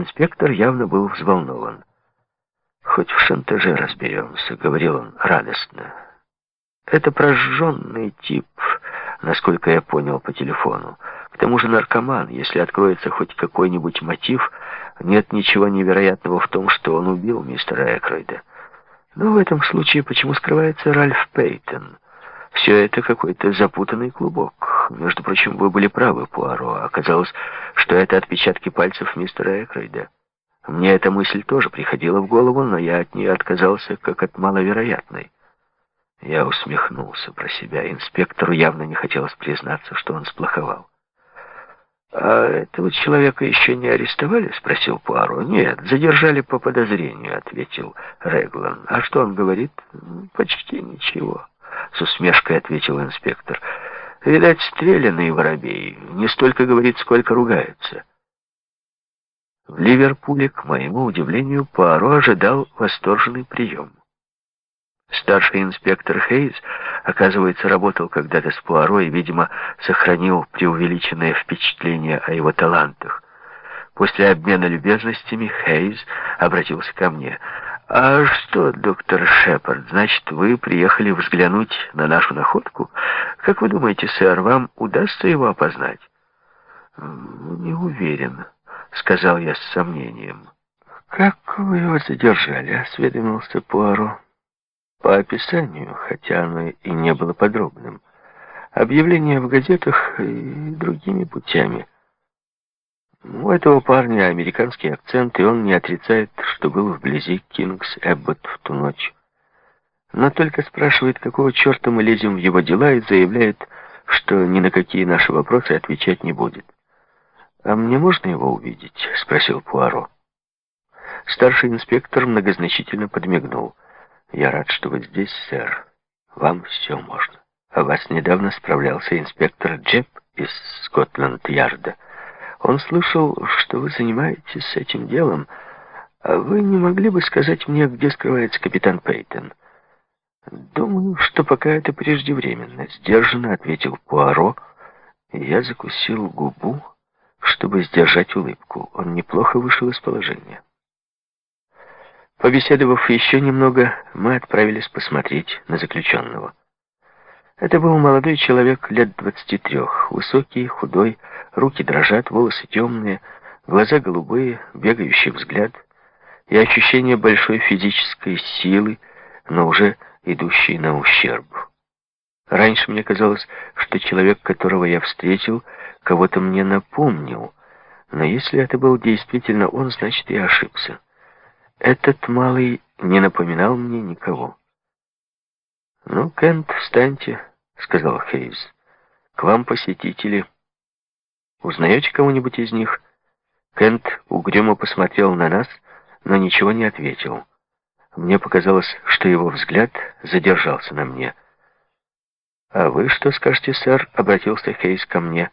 Инспектор явно был взволнован. «Хоть в шантаже разберемся», — говорил он радостно. «Это прожженный тип, насколько я понял по телефону. К тому же наркоман, если откроется хоть какой-нибудь мотив, нет ничего невероятного в том, что он убил мистера Экройда. Но в этом случае почему скрывается Ральф Пейтон? Все это какой-то запутанный клубок. Между прочим, вы были правы, Пуаро. Оказалось, что это отпечатки пальцев мистера Экройда. Мне эта мысль тоже приходила в голову, но я от нее отказался как от маловероятной. Я усмехнулся про себя. Инспектору явно не хотелось признаться, что он сплоховал. «А этого человека еще не арестовали?» — спросил Пуаро. «Нет, задержали по подозрению», — ответил Реглан. «А что он говорит?» «Почти ничего», — с усмешкой ответил инспектор. «Видать, стрелянный воробей. Не столько говорит, сколько ругается». В Ливерпуле, к моему удивлению, Пуаро ожидал восторженный прием. Старший инспектор Хейз, оказывается, работал когда-то с Пуаро и, видимо, сохранил преувеличенное впечатление о его талантах. После обмена любезностями Хейз обратился ко мне. «А что, доктор Шепард, значит, вы приехали взглянуть на нашу находку? Как вы думаете, сэр, вам удастся его опознать?» «Не уверен», — сказал я с сомнением. «Как вы его задержали?» — осведомился Пуаро по описанию, хотя оно и не было подробным. Объявления в газетах и другими путями. У этого парня американский акцент, и он не отрицает, что был вблизи Кингс Эббот в ту ночь. Но только спрашивает, какого черта мы лезем в его дела, и заявляет, что ни на какие наши вопросы отвечать не будет. «А мне можно его увидеть?» — спросил Пуаро. Старший инспектор многозначительно подмигнул. «Я рад, что вы здесь, сэр. Вам все можно. А вас недавно справлялся инспектор Джеб из Скотланд-Ярда. Он слышал, что вы занимаетесь этим делом. А вы не могли бы сказать мне, где скрывается капитан Пейтон?» «Думаю, что пока это преждевременно», — сдержанно ответил Пуаро. Я закусил губу, чтобы сдержать улыбку. Он неплохо вышел из положения. Побеседовав еще немного, мы отправились посмотреть на заключенного. Это был молодой человек лет двадцати трех, высокий, худой, руки дрожат, волосы темные, глаза голубые, бегающий взгляд и ощущение большой физической силы, но уже идущей на ущерб. Раньше мне казалось, что человек, которого я встретил, кого-то мне напомнил, но если это был действительно он, значит, я ошибся. Этот малый не напоминал мне никого. «Ну, Кент, встаньте», — сказал Хейз. «К вам посетители. Узнаете кого-нибудь из них?» Кент угрюмо посмотрел на нас, но ничего не ответил. Мне показалось, что его взгляд задержался на мне. «А вы что скажете, сэр?» — обратился Хейз ко мне.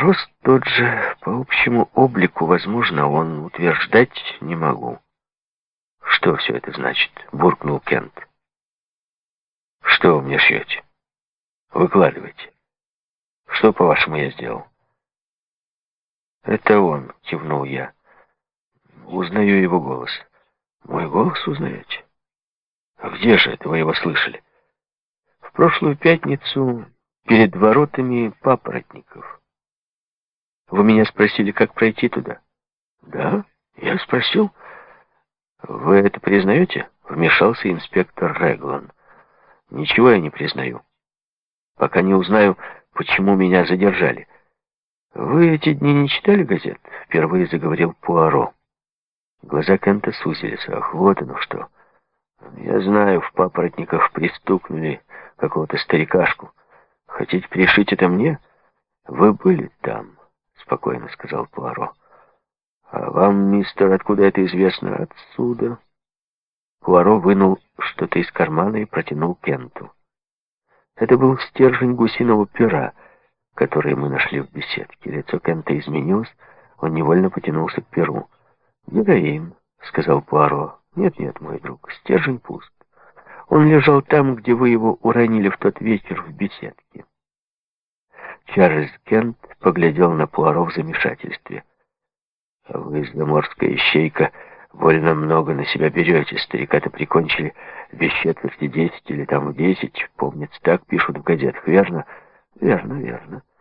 Рост тот же, по общему облику, возможно, он утверждать не могу. Что все это значит? Буркнул Кент. Что вы мне шьете? Выкладывайте. Что, по-вашему, я сделал? Это он, кивнул я. Узнаю его голос. Мой голос узнаете? Где же это вы его слышали? В прошлую пятницу перед воротами папоротников. Вы меня спросили, как пройти туда? Да, я спросил. Вы это признаете? Вмешался инспектор Реглан. Ничего я не признаю. Пока не узнаю, почему меня задержали. Вы эти дни не читали газет? Впервые заговорил Пуаро. Глаза Кента сузились. Ах, вот оно что. Я знаю, в папоротниках пристукнули какого-то старикашку. Хотите пришить это мне? Вы были там спокойно сказал Пуаро. «А вам, мистер, откуда это известно?» «Отсюда». Пуаро вынул что-то из кармана и протянул Кенту. Это был стержень гусиного пера, который мы нашли в беседке. Лицо Кента изменилось, он невольно потянулся к перу. «Героин», — сказал Пуаро. «Нет-нет, мой друг, стержень пуст. Он лежал там, где вы его уронили в тот вечер в беседке». Чарльз Кент поглядел на Пуаро в замешательстве. А вы, заморская ищейка, больно много на себя берете. Старика-то прикончили без четверти десять или там в десять. Помнится, так пишут в газетах, верно? Верно, верно.